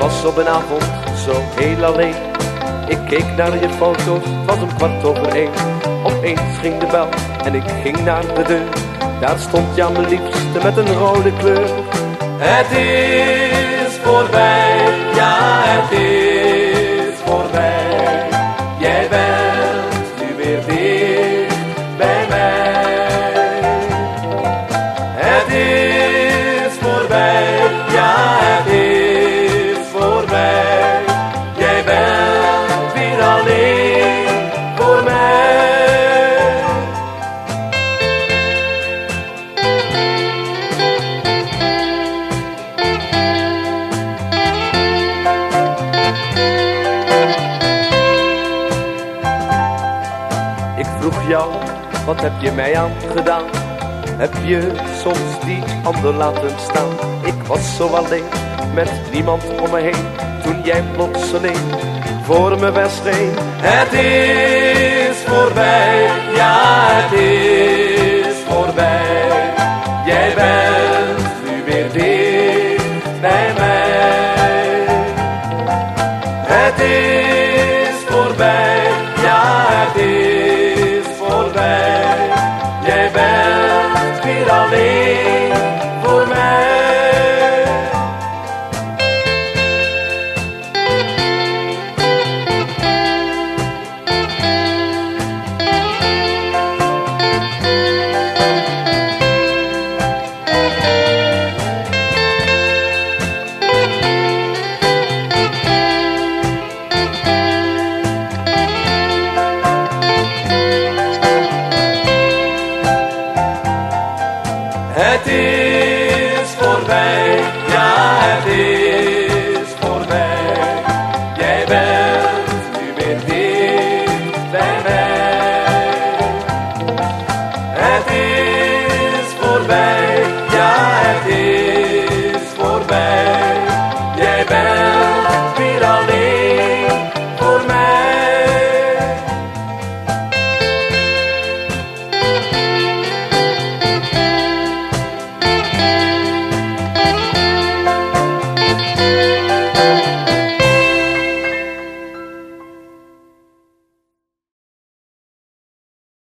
op een avond zo heel alleen. Ik keek naar je foto's, het was om kwart over één. Opeens ging de bel en ik ging naar de deur. Daar stond ja mijn liefste met een rode kleur. Het is voorbij, ja het is voorbij. Jij bent Ik vroeg jou, wat heb je mij aan gedaan? Heb je soms die ander laten staan? Ik was zo alleen, met niemand om me heen, toen jij plotseling voor me verscheen. Het is voorbij, ja het is voorbij. Jij bent nu weer dicht bij mij. Het is Het is voorbij, ja het is voorbij. Jij bent nu weer dicht bij mij. Het is voorbij.